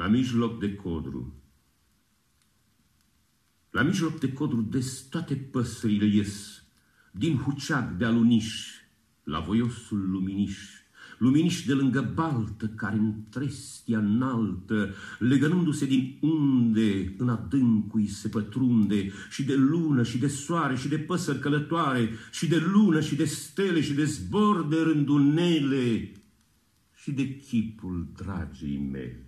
La mijloc de codru. La mijloc de codru des toate păsările ies, din huceac de aluniș, la voiosul luminiș, luminiș de lângă baltă, care în trestia înaltă, legănându-se din unde în adâncui se pătrunde, și de lună, și de soare, și de păsări călătoare, și de lună, și de stele, și de zbor de rândunele, și de chipul dragii mele.